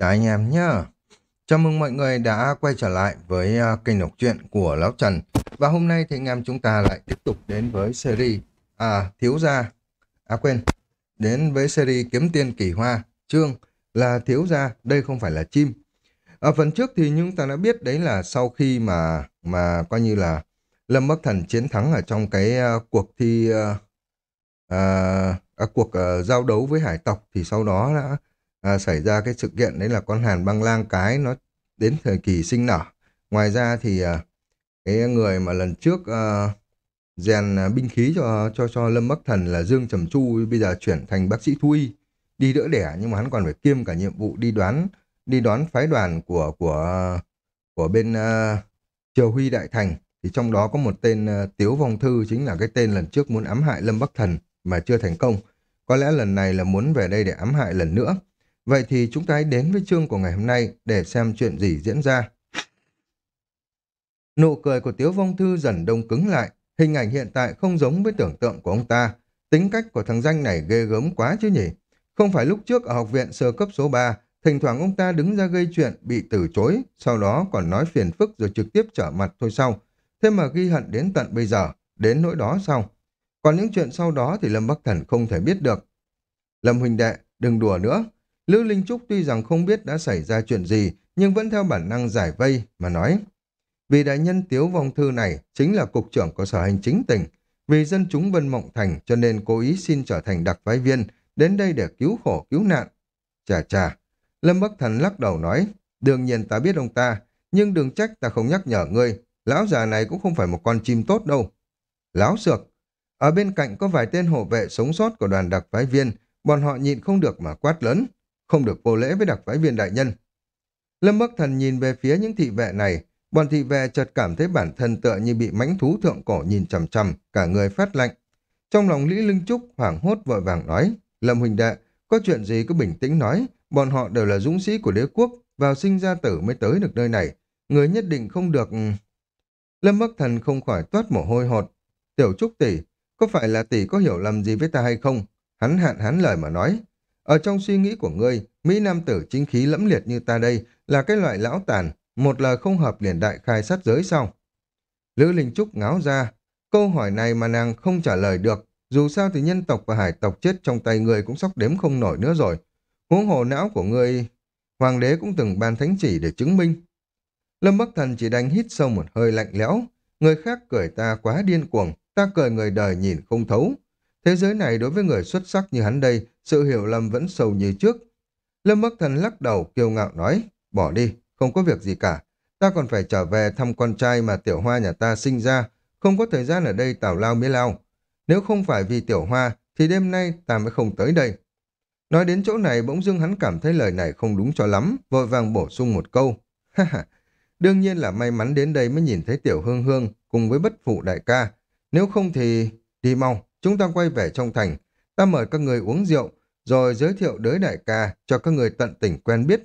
Chào anh em nhé. Chào mừng mọi người đã quay trở lại với à, kênh đọc truyện của Lão Trần. Và hôm nay thì anh em chúng ta lại tiếp tục đến với series à thiếu gia à quên đến với series kiếm tiền kỳ hoa chương là thiếu gia đây không phải là chim. Ở phần trước thì chúng ta đã biết đấy là sau khi mà mà coi như là Lâm Bắc Thần chiến thắng ở trong cái uh, cuộc thi uh, uh, cuộc uh, giao đấu với hải tộc thì sau đó đã à, xảy ra cái sự kiện đấy là con hàn băng lang cái nó đến thời kỳ sinh nở. Ngoài ra thì à, cái người mà lần trước à, rèn à, binh khí cho cho cho Lâm Bắc Thần là Dương Trầm Chu bây giờ chuyển thành bác sĩ thú y đi đỡ đẻ nhưng mà hắn còn phải kiêm cả nhiệm vụ đi đoán đi đón phái đoàn của của của bên uh, Triều Huy Đại Thành thì trong đó có một tên uh, Tiếu Vong Thư chính là cái tên lần trước muốn ám hại Lâm Bắc Thần mà chưa thành công. Có lẽ lần này là muốn về đây để ám hại lần nữa. Vậy thì chúng ta hãy đến với chương của ngày hôm nay để xem chuyện gì diễn ra. Nụ cười của Tiếu Vong Thư dần đông cứng lại, hình ảnh hiện tại không giống với tưởng tượng của ông ta. Tính cách của thằng danh này ghê gớm quá chứ nhỉ. Không phải lúc trước ở học viện sơ cấp số 3, thỉnh thoảng ông ta đứng ra gây chuyện, bị từ chối, sau đó còn nói phiền phức rồi trực tiếp trở mặt thôi sau. Thế mà ghi hận đến tận bây giờ, đến nỗi đó sau. Còn những chuyện sau đó thì Lâm Bắc Thần không thể biết được. Lâm Huỳnh đệ, đừng đùa nữa, Lữ Linh Trúc tuy rằng không biết đã xảy ra chuyện gì, nhưng vẫn theo bản năng giải vây mà nói. Vì đại nhân Tiếu Vong Thư này chính là cục trưởng của sở hành chính tỉnh, vì dân chúng Vân Mộng Thành cho nên cố ý xin trở thành đặc phái viên, đến đây để cứu khổ cứu nạn. Chà chà, Lâm Bắc Thần lắc đầu nói, đương nhiên ta biết ông ta, nhưng đừng trách ta không nhắc nhở ngươi, lão già này cũng không phải một con chim tốt đâu. Láo sược, ở bên cạnh có vài tên hộ vệ sống sót của đoàn đặc phái viên, bọn họ nhịn không được mà quát lớn không được vô lễ với đặc phái viên đại nhân. Lâm Bắc Thần nhìn về phía những thị vệ này, bọn thị vệ chợt cảm thấy bản thân tựa như bị mãnh thú thượng cổ nhìn chằm chằm, cả người phát lạnh. Trong lòng Lý Linh Trúc hoảng hốt vội vàng nói, Lâm Huỳnh Đệ, có chuyện gì cứ bình tĩnh nói, bọn họ đều là dũng sĩ của đế quốc, vào sinh ra tử mới tới được nơi này, người nhất định không được... Lâm Bắc Thần không khỏi toát mồ hôi hột. Tiểu Trúc tỷ, có phải là tỷ có hiểu lầm gì với ta hay không? Hắn hạn hắn lời mà nói, ở trong suy nghĩ của ngươi, Mỹ Nam tử chính khí lẫm liệt như ta đây là cái loại lão tàn, một lời không hợp liền đại khai sát giới sau. Lữ Linh Trúc ngáo ra, câu hỏi này mà nàng không trả lời được, dù sao thì nhân tộc và hải tộc chết trong tay ngươi cũng sóc đếm không nổi nữa rồi. Huống hồ não của ngươi, hoàng đế cũng từng ban thánh chỉ để chứng minh. Lâm Bắc Thần chỉ đánh hít sâu một hơi lạnh lẽo, người khác cười ta quá điên cuồng, ta cười người đời nhìn không thấu. Thế giới này đối với người xuất sắc như hắn đây sự hiểu lầm vẫn sâu như trước. Lâm Bắc Thần lắc đầu kiêu ngạo nói, bỏ đi, không có việc gì cả. Ta còn phải trở về thăm con trai mà tiểu hoa nhà ta sinh ra, không có thời gian ở đây tào lao mới lao. Nếu không phải vì tiểu hoa, thì đêm nay ta mới không tới đây. Nói đến chỗ này bỗng dưng hắn cảm thấy lời này không đúng cho lắm, vội vàng bổ sung một câu. Đương nhiên là may mắn đến đây mới nhìn thấy tiểu hương hương cùng với bất phụ đại ca. Nếu không thì... Đi mau, chúng ta quay về trong thành. Ta mời các người uống rượu, rồi giới thiệu đới đại ca cho các người tận tỉnh quen biết.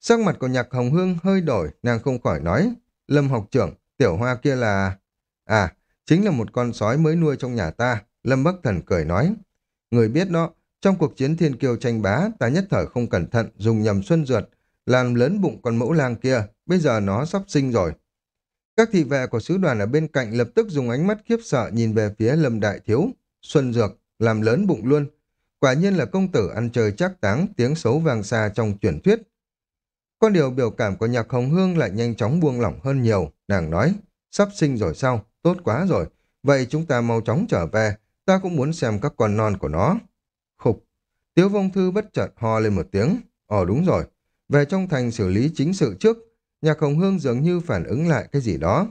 Sắc mặt của nhạc hồng hương hơi đổi, nàng không khỏi nói, Lâm học trưởng, tiểu hoa kia là... À, chính là một con sói mới nuôi trong nhà ta, Lâm Bắc Thần cười nói. Người biết đó, trong cuộc chiến thiên kiêu tranh bá, ta nhất thời không cẩn thận, dùng nhầm xuân ruột, làm lớn bụng con mẫu lang kia, bây giờ nó sắp sinh rồi. Các thị vệ của sứ đoàn ở bên cạnh lập tức dùng ánh mắt khiếp sợ nhìn về phía Lâm Đại Thiếu. Xuân Dược, làm lớn bụng luôn, Quả nhiên là công tử ăn chơi chắc táng, tiếng xấu vang xa trong truyền thuyết. Có điều biểu cảm của nhạc hồng hương lại nhanh chóng buông lỏng hơn nhiều. Nàng nói, sắp sinh rồi sao? Tốt quá rồi. Vậy chúng ta mau chóng trở về. Ta cũng muốn xem các con non của nó. Khục. Tiếu vong thư bất chợt ho lên một tiếng. Ồ đúng rồi. Về trong thành xử lý chính sự trước. Nhạc hồng hương dường như phản ứng lại cái gì đó.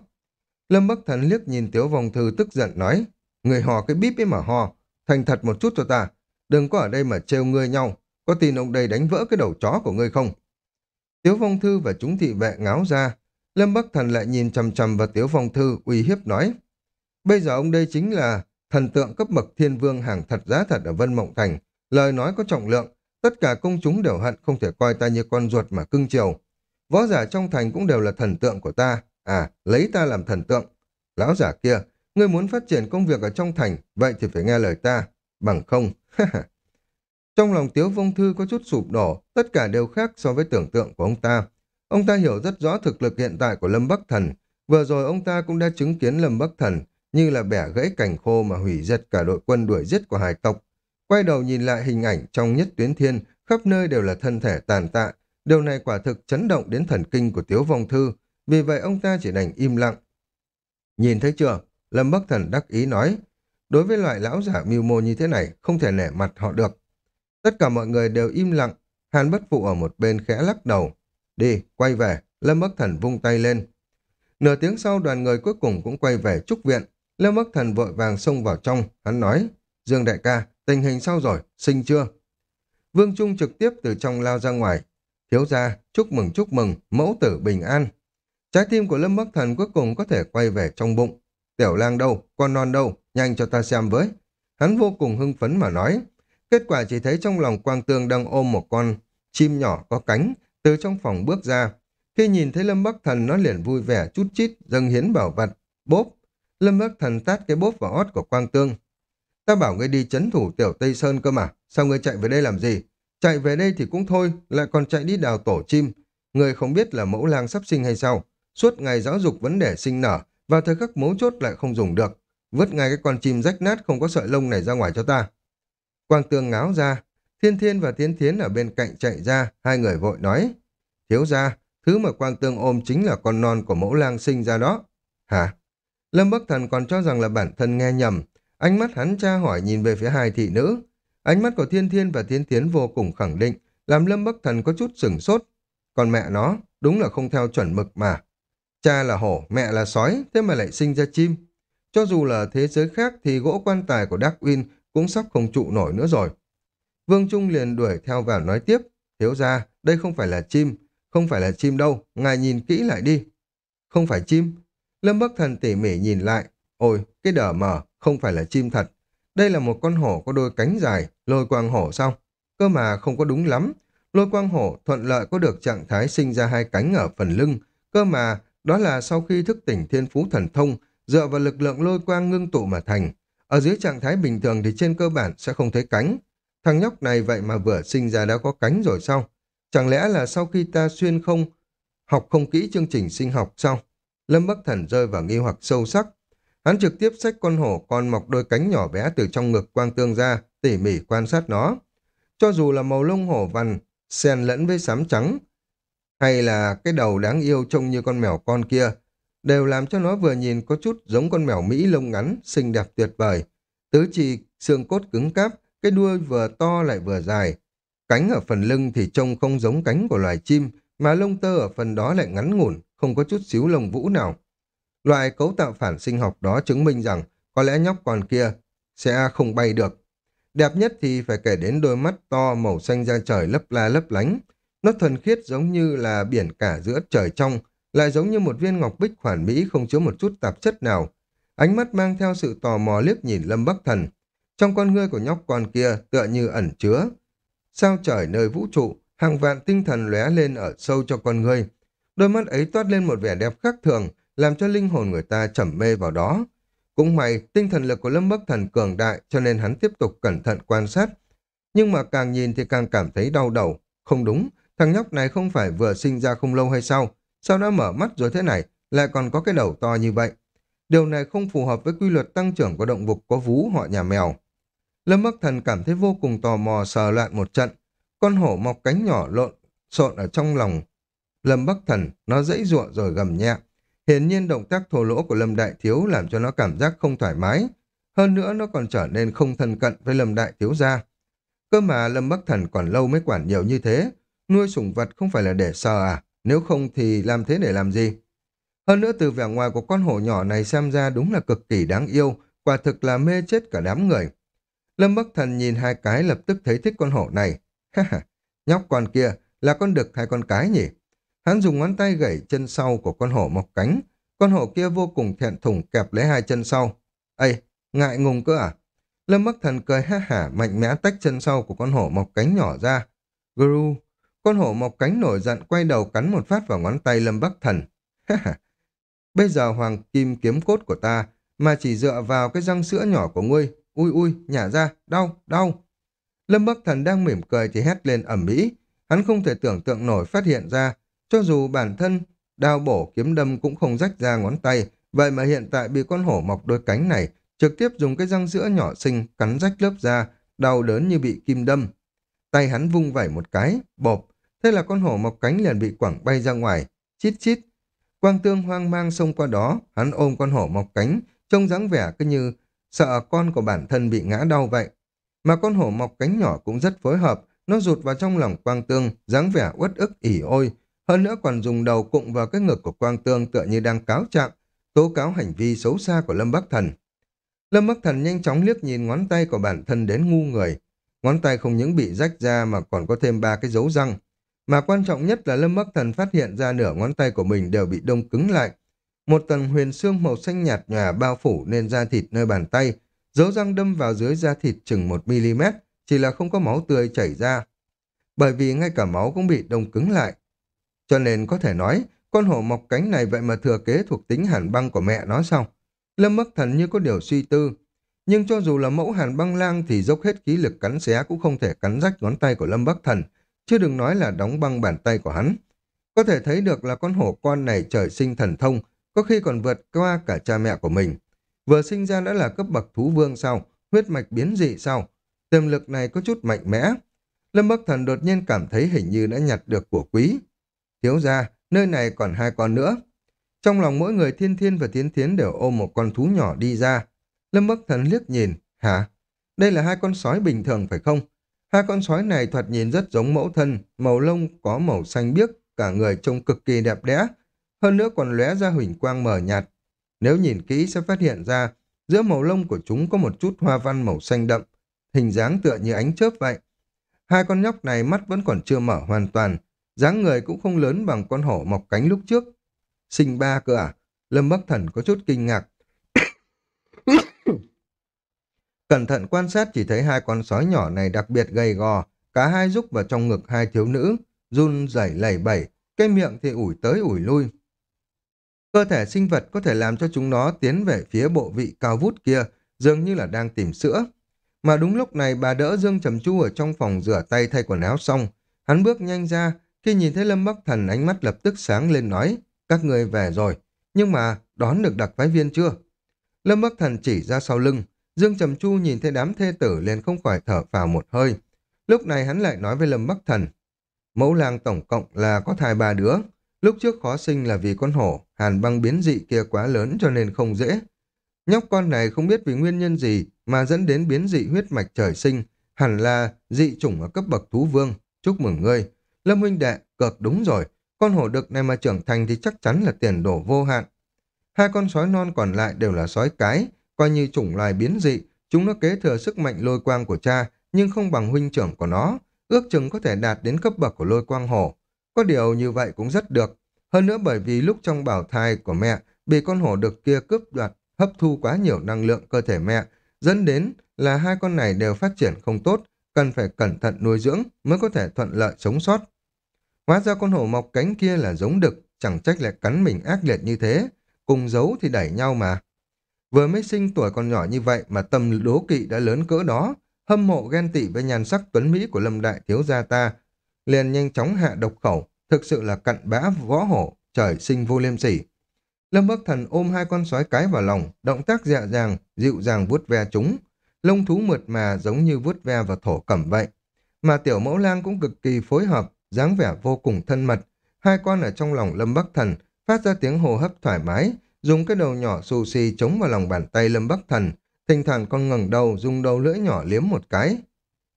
Lâm Bắc Thần liếc nhìn Tiếu Vong Thư tức giận nói, người hò cái bíp ấy mà hò, thành thật một chút cho ta, đừng có ở đây mà trêu ngươi nhau, có tin ông đây đánh vỡ cái đầu chó của ngươi không? Tiếu Vong Thư và chúng thị vệ ngáo ra, Lâm Bắc Thần lại nhìn chầm chầm vào Tiếu Vong Thư uy hiếp nói, bây giờ ông đây chính là thần tượng cấp bậc thiên vương hàng thật giá thật ở Vân Mộng Thành, lời nói có trọng lượng, tất cả công chúng đều hận không thể coi ta như con ruột mà cưng chiều. Võ giả trong thành cũng đều là thần tượng của ta, à, lấy ta làm thần tượng. Lão giả kia, ngươi muốn phát triển công việc ở trong thành, vậy thì phải nghe lời ta, bằng không Trong lòng Tiếu Vong Thư có chút sụp đổ, tất cả đều khác so với tưởng tượng của ông ta. Ông ta hiểu rất rõ thực lực hiện tại của Lâm Bắc Thần. Vừa rồi ông ta cũng đã chứng kiến Lâm Bắc Thần như là bẻ gãy cành khô mà hủy diệt cả đội quân đuổi giết của hải tộc. Quay đầu nhìn lại hình ảnh trong nhất tuyến thiên, khắp nơi đều là thân thể tàn tạ. Điều này quả thực chấn động đến thần kinh của Tiếu Vong Thư, vì vậy ông ta chỉ đành im lặng. Nhìn thấy chưa? Lâm Bắc Thần đắc ý nói, đối với loại lão giả mưu mô như thế này, không thể nể mặt họ được. Tất cả mọi người đều im lặng, Hàn bất phụ ở một bên khẽ lắc đầu. Đi, quay về, Lâm Bắc Thần vung tay lên. Nửa tiếng sau đoàn người cuối cùng cũng quay về trúc viện. Lâm Bắc Thần vội vàng xông vào trong, hắn nói, Dương đại ca, tình hình sao rồi, sinh chưa? Vương Trung trực tiếp từ trong lao ra ngoài. Thiếu gia, chúc mừng chúc mừng, mẫu tử bình an. Trái tim của Lâm Bắc Thần cuối cùng có thể quay về trong bụng. Tiểu lang đâu, con non đâu, nhanh cho ta xem với. Hắn vô cùng hưng phấn mà nói. Kết quả chỉ thấy trong lòng Quang Tương đang ôm một con chim nhỏ có cánh, từ trong phòng bước ra. Khi nhìn thấy Lâm Bắc Thần nó liền vui vẻ chút chít, dâng hiến bảo vật, bốp. Lâm Bắc Thần tát cái bốp vào ót của Quang Tương. Ta bảo ngươi đi chấn thủ tiểu Tây Sơn cơ mà, sao ngươi chạy về đây làm gì? Chạy về đây thì cũng thôi, lại còn chạy đi đào tổ chim. Người không biết là mẫu lang sắp sinh hay sao? Suốt ngày giáo dục vấn đề sinh nở, vào thời khắc mấu chốt lại không dùng được. Vứt ngay cái con chim rách nát không có sợi lông này ra ngoài cho ta. Quang tường ngáo ra, thiên thiên và tiến thiến ở bên cạnh chạy ra, hai người vội nói. Thiếu ra, thứ mà quang tương ôm chính là con non của mẫu lang sinh ra đó. Hả? Lâm Bắc Thần còn cho rằng là bản thân nghe nhầm. Ánh mắt hắn tra hỏi nhìn về phía hai thị nữ. Ánh mắt của thiên thiên và tiến vô cùng khẳng định, làm Lâm Bắc Thần có chút sửng sốt. Còn mẹ nó, đúng là không theo chuẩn mực mà. Cha là hổ, mẹ là sói, thế mà lại sinh ra chim. Cho dù là thế giới khác thì gỗ quan tài của Dark Win cũng sắp không trụ nổi nữa rồi. Vương Trung liền đuổi theo vào nói tiếp, thiếu ra, đây không phải là chim, không phải là chim đâu, ngài nhìn kỹ lại đi. Không phải chim. Lâm Bắc Thần tỉ mỉ nhìn lại, ôi, cái đờ mờ, không phải là chim thật. Đây là một con hổ có đôi cánh dài, lôi quang hổ sao? Cơ mà không có đúng lắm. Lôi quang hổ thuận lợi có được trạng thái sinh ra hai cánh ở phần lưng, cơ mà đó là sau khi thức tỉnh thiên phú thần thông, dựa vào lực lượng lôi quang ngưng tụ mà thành. Ở dưới trạng thái bình thường thì trên cơ bản sẽ không thấy cánh. Thằng nhóc này vậy mà vừa sinh ra đã có cánh rồi sao? Chẳng lẽ là sau khi ta xuyên không học không kỹ chương trình sinh học sao? Lâm Bắc Thần rơi vào nghi hoặc sâu sắc. Hắn trực tiếp xách con hổ con mọc đôi cánh nhỏ bé từ trong ngực quang tương ra, tỉ mỉ quan sát nó. Cho dù là màu lông hổ vằn, xen lẫn với sám trắng, hay là cái đầu đáng yêu trông như con mèo con kia, đều làm cho nó vừa nhìn có chút giống con mèo Mỹ lông ngắn, xinh đẹp tuyệt vời. Tứ chi, xương cốt cứng cáp, cái đuôi vừa to lại vừa dài. Cánh ở phần lưng thì trông không giống cánh của loài chim, mà lông tơ ở phần đó lại ngắn ngủn, không có chút xíu lông vũ nào. Loại cấu tạo phản sinh học đó chứng minh rằng có lẽ nhóc con kia sẽ không bay được. Đẹp nhất thì phải kể đến đôi mắt to màu xanh da trời lấp la lấp lánh. Nó thuần khiết giống như là biển cả giữa trời trong, lại giống như một viên ngọc bích hoàn mỹ không chứa một chút tạp chất nào. Ánh mắt mang theo sự tò mò liếc nhìn Lâm Bắc Thần. Trong con ngươi của nhóc con kia tựa như ẩn chứa. Sao trời nơi vũ trụ, hàng vạn tinh thần lóe lên ở sâu cho con ngươi. Đôi mắt ấy toát lên một vẻ đẹp khác thường, làm cho linh hồn người ta trầm mê vào đó. Cũng may, tinh thần lực của Lâm Bắc Thần cường đại cho nên hắn tiếp tục cẩn thận quan sát. Nhưng mà càng nhìn thì càng cảm thấy đau đầu. Không đúng, thằng nhóc này không phải vừa sinh ra không lâu hay sao? Sao đã mở mắt rồi thế này, lại còn có cái đầu to như vậy? Điều này không phù hợp với quy luật tăng trưởng của động vật có vú họ nhà mèo. Lâm Bắc Thần cảm thấy vô cùng tò mò sờ loạn một trận. Con hổ mọc cánh nhỏ lộn, xộn ở trong lòng. Lâm Bắc Thần, nó dãy ruộng rồi gầm nhẹ. Hiển nhiên động tác thô lỗ của Lâm Đại Thiếu làm cho nó cảm giác không thoải mái. Hơn nữa nó còn trở nên không thân cận với Lâm Đại Thiếu gia. Cơ mà Lâm Bắc Thần còn lâu mới quản nhiều như thế. Nuôi sủng vật không phải là để sờ à? Nếu không thì làm thế để làm gì? Hơn nữa từ vẻ ngoài của con hổ nhỏ này xem ra đúng là cực kỳ đáng yêu, quả thực là mê chết cả đám người. Lâm Bắc Thần nhìn hai cái lập tức thấy thích con hổ này. Ha ha, nhóc con kia là con đực hay con cái nhỉ? Hắn dùng ngón tay gẩy chân sau của con hổ mọc cánh. Con hổ kia vô cùng thẹn thùng kẹp lấy hai chân sau. Ây, ngại ngùng cơ à? Lâm Bắc Thần cười ha hả mạnh mẽ tách chân sau của con hổ mọc cánh nhỏ ra. Gru, con hổ mọc cánh nổi giận quay đầu cắn một phát vào ngón tay Lâm Bắc Thần. Bây giờ hoàng kim kiếm cốt của ta mà chỉ dựa vào cái răng sữa nhỏ của ngươi. Ui ui, nhả ra, đau, đau. Lâm Bắc Thần đang mỉm cười thì hét lên ẩm mỹ. Hắn không thể tưởng tượng nổi phát hiện ra, cho dù bản thân đao bổ kiếm đâm cũng không rách ra ngón tay, vậy mà hiện tại bị con hổ mọc đôi cánh này trực tiếp dùng cái răng sữa nhỏ xinh cắn rách lớp da, đau đớn như bị kim đâm. Tay hắn vung vẩy một cái, bộp, thế là con hổ mọc cánh liền bị quẳng bay ra ngoài, chít chít. Quang tương hoang mang xông qua đó, hắn ôm con hổ mọc cánh, trông dáng vẻ cứ như sợ con của bản thân bị ngã đau vậy. Mà con hổ mọc cánh nhỏ cũng rất phối hợp, nó rụt vào trong lòng quang tương, dáng vẻ uất ức ỉ ôi, hơn nữa còn dùng đầu cụng vào cái ngực của quang tương tựa như đang cáo trạng, tố cáo hành vi xấu xa của Lâm Bắc Thần. Lâm Bắc Thần nhanh chóng liếc nhìn ngón tay của bản thân đến ngu người. Ngón tay không những bị rách ra mà còn có thêm ba cái dấu răng. Mà quan trọng nhất là Lâm Bắc Thần phát hiện ra nửa ngón tay của mình đều bị đông cứng lại. Một tầng huyền xương màu xanh nhạt nhòa bao phủ nên da thịt nơi bàn tay, dấu răng đâm vào dưới da thịt chừng 1mm, chỉ là không có máu tươi chảy ra. Bởi vì ngay cả máu cũng bị đông cứng lại. Cho nên có thể nói, con hổ mọc cánh này vậy mà thừa kế thuộc tính hàn băng của mẹ nó sao? Lâm Bắc Thần như có điều suy tư. Nhưng cho dù là mẫu hàn băng lang thì dốc hết khí lực cắn xé cũng không thể cắn rách ngón tay của Lâm Bắc Thần, chứ đừng nói là đóng băng bàn tay của hắn. Có thể thấy được là con hổ con này trời sinh thần thông, có khi còn vượt qua cả cha mẹ của mình. Vừa sinh ra đã là cấp bậc thú vương sao, huyết mạch biến dị sao. Tiềm lực này có chút mạnh mẽ. Lâm Bắc Thần đột nhiên cảm thấy hình như đã nhặt được của quý. Thiếu ra, nơi này còn hai con nữa. Trong lòng mỗi người thiên thiên và tiến tiến đều ôm một con thú nhỏ đi ra. Lâm Bắc Thần liếc nhìn, hả? Đây là hai con sói bình thường phải không? Hai con sói này thoạt nhìn rất giống mẫu thân, màu lông có màu xanh biếc, cả người trông cực kỳ đẹp đẽ. Hơn nữa còn lóe ra huỳnh quang mờ nhạt. Nếu nhìn kỹ sẽ phát hiện ra, giữa màu lông của chúng có một chút hoa văn màu xanh đậm, hình dáng tựa như ánh chớp vậy. Hai con nhóc này mắt vẫn còn chưa mở hoàn toàn, dáng người cũng không lớn bằng con hổ mọc cánh lúc trước, Sinh ba cơ à? Lâm Bắc Thần có chút kinh ngạc. Cẩn thận quan sát chỉ thấy hai con sói nhỏ này đặc biệt gầy gò, cả hai rúc vào trong ngực hai thiếu nữ, run rẩy lẩy bẩy, cái miệng thì ủi tới ủi lui. Cơ thể sinh vật có thể làm cho chúng nó tiến về phía bộ vị cao vút kia, dường như là đang tìm sữa. Mà đúng lúc này bà đỡ Dương Trầm Chu ở trong phòng rửa tay thay quần áo xong. Hắn bước nhanh ra, khi nhìn thấy Lâm Bắc Thần ánh mắt lập tức sáng lên nói, các người về rồi, nhưng mà đón được đặc phái viên chưa? Lâm Bắc Thần chỉ ra sau lưng, Dương Trầm Chu nhìn thấy đám thê tử liền không khỏi thở phào một hơi. Lúc này hắn lại nói với Lâm Bắc Thần, mẫu làng tổng cộng là có thai ba đứa, lúc trước khó sinh là vì con hổ, hàn băng biến dị kia quá lớn cho nên không dễ. Nhóc con này không biết vì nguyên nhân gì mà dẫn đến biến dị huyết mạch trời sinh, hẳn là dị chủng ở cấp bậc thú vương. Chúc mừng ngươi. Lâm huynh đệ, cược đúng rồi, con hổ đực này mà trưởng thành thì chắc chắn là tiền đổ vô hạn. Hai con sói non còn lại đều là sói cái, coi như chủng loài biến dị, chúng nó kế thừa sức mạnh lôi quang của cha, nhưng không bằng huynh trưởng của nó, ước chừng có thể đạt đến cấp bậc của lôi quang hổ. Có điều như vậy cũng rất được. Hơn nữa bởi vì lúc trong bảo thai của mẹ bị con hổ đực kia cướp đoạt, hấp thu quá nhiều năng lượng cơ thể mẹ, dẫn đến là hai con này đều phát triển không tốt, cần phải cẩn thận nuôi dưỡng mới có thể thuận lợi sống sót. Hóa ra con hổ mọc cánh kia là giống đực, chẳng trách lại cắn mình ác liệt như thế. Cùng giấu thì đẩy nhau mà. Vừa mới sinh tuổi còn nhỏ như vậy mà tâm đố kỵ đã lớn cỡ đó, hâm mộ ghen tị với nhan sắc tuấn Mỹ của lâm đại thiếu gia ta. Liền nhanh chóng hạ độc khẩu, thực sự là cặn bã võ hổ, trời sinh vô liêm sỉ. Lâm Bắc Thần ôm hai con sói cái vào lòng, động tác dạ dàng, dịu dàng vuốt ve chúng. Lông thú mượt mà giống như vuốt ve vào thổ cẩm vậy. Mà tiểu mẫu lang cũng cực kỳ phối hợp, dáng vẻ vô cùng thân mật. Hai con ở trong lòng Lâm Bắc Thần phát ra tiếng hô hấp thoải mái, dùng cái đầu nhỏ xù xì chống vào lòng bàn tay Lâm Bắc Thần. Thỉnh thoảng con ngẩng đầu dùng đầu lưỡi nhỏ liếm một cái.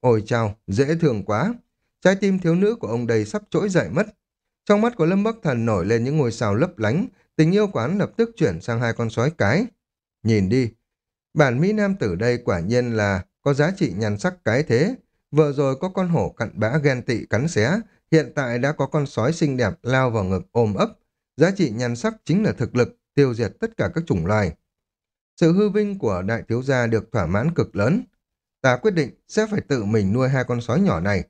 Ôi chào, dễ thương quá. Trái tim thiếu nữ của ông đây sắp trỗi dậy mất. Trong mắt của Lâm Bắc Thần nổi lên những ngôi sao lấp lánh, tình yêu quán lập tức chuyển sang hai con sói cái. Nhìn đi, bản Mỹ Nam tử đây quả nhiên là có giá trị nhan sắc cái thế. Vừa rồi có con hổ cặn bã ghen tị cắn xé, Hiện tại đã có con sói xinh đẹp lao vào ngực ôm ấp. Giá trị nhan sắc chính là thực lực, tiêu diệt tất cả các chủng loài. Sự hư vinh của đại thiếu gia được thỏa mãn cực lớn. Ta quyết định sẽ phải tự mình nuôi hai con sói nhỏ này.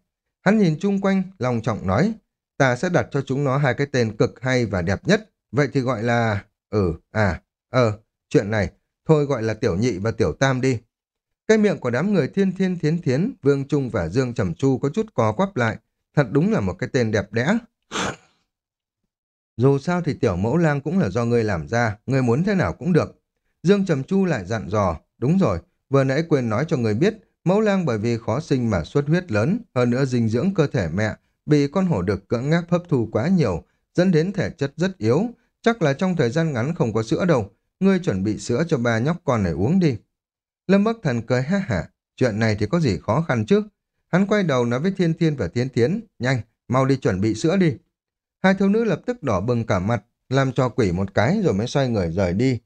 Hắn nhìn chung quanh, lòng trọng nói, ta sẽ đặt cho chúng nó hai cái tên cực hay và đẹp nhất. Vậy thì gọi là... Ừ, à, ờ, chuyện này, thôi gọi là tiểu nhị và tiểu tam đi. Cái miệng của đám người thiên thiên thiến thiến, Vương Trung và Dương Trầm Chu có chút co quắp lại. Thật đúng là một cái tên đẹp đẽ. Dù sao thì tiểu mẫu lang cũng là do ngươi làm ra, ngươi muốn thế nào cũng được. Dương Trầm Chu lại dặn dò, đúng rồi, vừa nãy quên nói cho người biết, mẫu lang bởi vì khó sinh mà xuất huyết lớn, hơn nữa dinh dưỡng cơ thể mẹ, bị con hổ được cưỡng ngáp hấp thu quá nhiều, dẫn đến thể chất rất yếu, chắc là trong thời gian ngắn không có sữa đâu, ngươi chuẩn bị sữa cho ba nhóc con này uống đi. Lâm Bắc Thần cười ha hả, chuyện này thì có gì khó khăn chứ. Hắn quay đầu nói với Thiên Thiên và Thiên Thiến, nhanh, mau đi chuẩn bị sữa đi. Hai thiếu nữ lập tức đỏ bừng cả mặt, làm cho quỷ một cái rồi mới xoay người rời đi.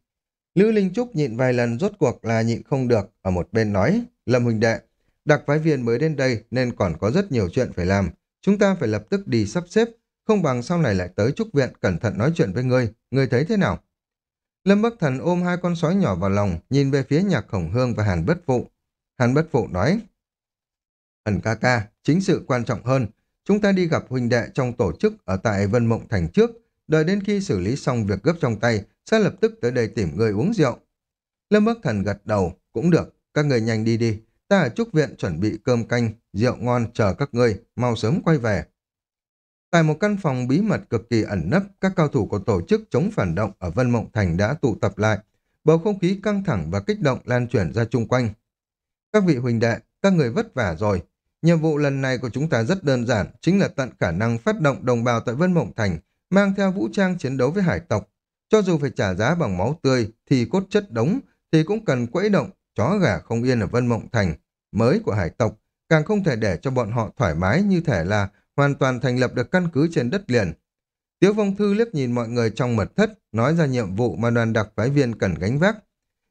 Lữ Linh Trúc nhịn vài lần rốt cuộc là nhịn không được, ở một bên nói, Lâm Huỳnh Đệ, đặc phái viên mới đến đây nên còn có rất nhiều chuyện phải làm. Chúng ta phải lập tức đi sắp xếp, không bằng sau này lại tới trúc viện cẩn thận nói chuyện với ngươi, ngươi thấy thế nào? Lâm Bắc Thần ôm hai con sói nhỏ vào lòng, nhìn về phía nhạc khổng hương và Hàn Bất Phụ. Hàn Bất Phụ nói, ẩn ca ca, chính sự quan trọng hơn, chúng ta đi gặp huynh đệ trong tổ chức ở tại Vân Mộng Thành trước, đợi đến khi xử lý xong việc gấp trong tay, sẽ lập tức tới đây tìm người uống rượu. Lâm Bắc Thần gật đầu, cũng được, các người nhanh đi đi, ta ở trúc viện chuẩn bị cơm canh, rượu ngon chờ các ngươi, mau sớm quay về. Tại một căn phòng bí mật cực kỳ ẩn nấp, các cao thủ của tổ chức chống phản động ở Vân Mộng Thành đã tụ tập lại. Bầu không khí căng thẳng và kích động lan truyền ra chung quanh. Các vị huynh đệ, các người vất vả rồi. Nhiệm vụ lần này của chúng ta rất đơn giản, chính là tận khả năng phát động đồng bào tại Vân Mộng Thành, mang theo vũ trang chiến đấu với hải tộc. Cho dù phải trả giá bằng máu tươi, thì cốt chất đống, thì cũng cần quẫy động, chó gà không yên ở Vân Mộng Thành, mới của hải tộc, càng không thể để cho bọn họ thoải mái như thể là hoàn toàn thành lập được căn cứ trên đất liền. Tiếu Vong Thư liếc nhìn mọi người trong mật thất, nói ra nhiệm vụ mà đoàn đặc phái viên cần gánh vác.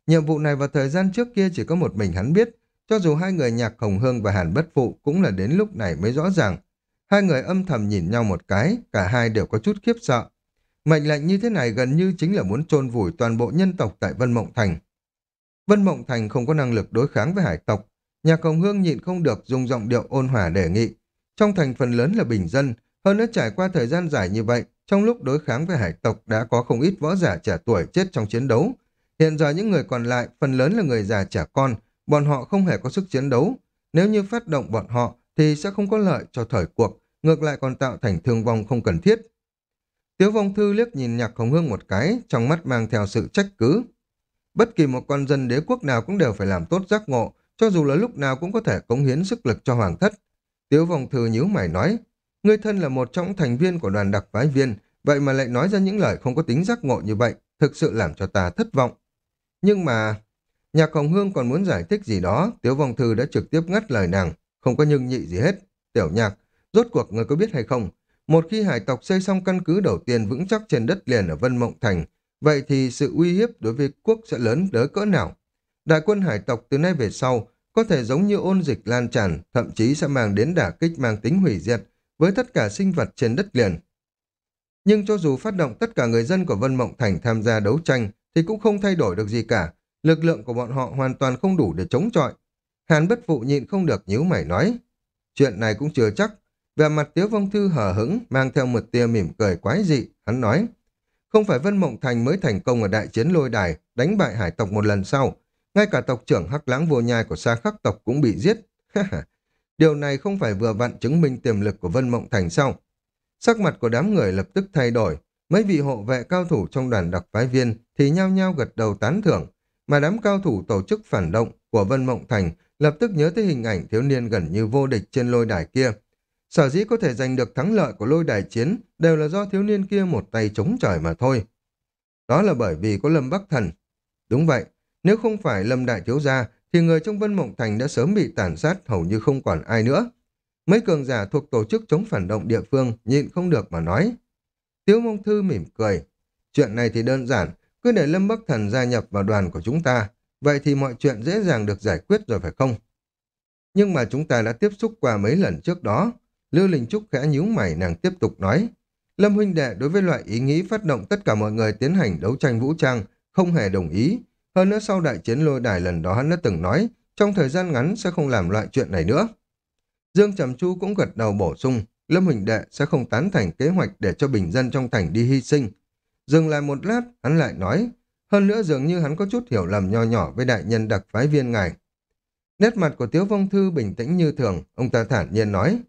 Nhiệm vụ này vào thời gian trước kia chỉ có một mình hắn biết, cho dù hai người nhạc Hồng Hương và Hàn Bất Phụ cũng là đến lúc này mới rõ ràng. Hai người âm thầm nhìn nhau một cái, cả hai đều có chút khiếp sợ. Mệnh lệnh như thế này gần như chính là muốn chôn vùi toàn bộ nhân tộc tại Vân Mộng Thành. Vân Mộng Thành không có năng lực đối kháng với hải tộc. Nhạc Hồng Hương nhịn không được dùng giọng điệu ôn hòa đề nghị. Trong thành phần lớn là bình dân, hơn nữa trải qua thời gian dài như vậy, trong lúc đối kháng với hải tộc đã có không ít võ giả trẻ tuổi chết trong chiến đấu. Hiện giờ những người còn lại, phần lớn là người già trẻ con, bọn họ không hề có sức chiến đấu. Nếu như phát động bọn họ thì sẽ không có lợi cho thời cuộc, ngược lại còn tạo thành thương vong không cần thiết. Tiếu vong thư liếc nhìn nhạc hồng hương một cái, trong mắt mang theo sự trách cứ. Bất kỳ một con dân đế quốc nào cũng đều phải làm tốt giác ngộ, cho dù là lúc nào cũng có thể cống hiến sức lực cho hoàng thất. Tiếu vong thư nhíu mày nói, ngươi thân là một trong thành viên của đoàn đặc phái viên, vậy mà lại nói ra những lời không có tính giác ngộ như vậy, thực sự làm cho ta thất vọng. Nhưng mà, nhạc hồng hương còn muốn giải thích gì đó, Tiếu vong thư đã trực tiếp ngắt lời nàng, không có nhưng nhị gì hết. Tiểu nhạc, rốt cuộc người có biết hay không, một khi hải tộc xây xong căn cứ đầu tiên vững chắc trên đất liền ở Vân Mộng Thành, vậy thì sự uy hiếp đối với quốc sẽ lớn tới cỡ nào? Đại quân hải tộc từ nay về sau có thể giống như ôn dịch lan tràn, thậm chí sẽ mang đến đả kích mang tính hủy diệt với tất cả sinh vật trên đất liền. Nhưng cho dù phát động tất cả người dân của Vân Mộng Thành tham gia đấu tranh thì cũng không thay đổi được gì cả. Lực lượng của bọn họ hoàn toàn không đủ để chống chọi. Hàn bất phụ nhịn không được nhíu mày nói. Chuyện này cũng chưa chắc. Về mặt Tiếu Vong Thư hờ hững, mang theo một tia mỉm cười quái dị, hắn nói. Không phải Vân Mộng Thành mới thành công ở đại chiến lôi đài, đánh bại hải tộc một lần sau. Ngay cả tộc trưởng Hắc Lãng vô nhai của xa khắc tộc cũng bị giết. Điều này không phải vừa vặn chứng minh tiềm lực của Vân Mộng Thành sao? Sắc mặt của đám người lập tức thay đổi. Mấy vị hộ vệ cao thủ trong đoàn đặc phái viên thì nhao nhao gật đầu tán thưởng, mà đám cao thủ tổ chức phản động của Vân Mộng Thành lập tức nhớ tới hình ảnh thiếu niên gần như vô địch trên lôi đài kia. Sở dĩ có thể giành được thắng lợi của lôi đài chiến đều là do thiếu niên kia một tay chống trời mà thôi. Đó là bởi vì có Lâm Bắc Thần. Đúng vậy, nếu không phải Lâm Đại Thiếu Gia thì người trong Vân Mộng Thành đã sớm bị tàn sát hầu như không còn ai nữa. Mấy cường giả thuộc tổ chức chống phản động địa phương nhịn không được mà nói. Tiếu Mông Thư mỉm cười. Chuyện này thì đơn giản, cứ để Lâm Bắc Thần gia nhập vào đoàn của chúng ta, vậy thì mọi chuyện dễ dàng được giải quyết rồi phải không? Nhưng mà chúng ta đã tiếp xúc qua mấy lần trước đó. Lưu Linh Trúc khẽ nhíu mày nàng tiếp tục nói. Lâm huynh đệ đối với loại ý nghĩ phát động tất cả mọi người tiến hành đấu tranh vũ trang không hề đồng ý. Hơn nữa sau đại chiến lôi đài lần đó hắn đã từng nói trong thời gian ngắn sẽ không làm loại chuyện này nữa. Dương Trầm Chu cũng gật đầu bổ sung Lâm huynh đệ sẽ không tán thành kế hoạch để cho bình dân trong thành đi hy sinh. Dừng lại một lát, hắn lại nói hơn nữa dường như hắn có chút hiểu lầm nho nhỏ với đại nhân đặc phái viên ngài. Nét mặt của Tiếu Vong Thư bình tĩnh như thường, ông ta thản nhiên nói.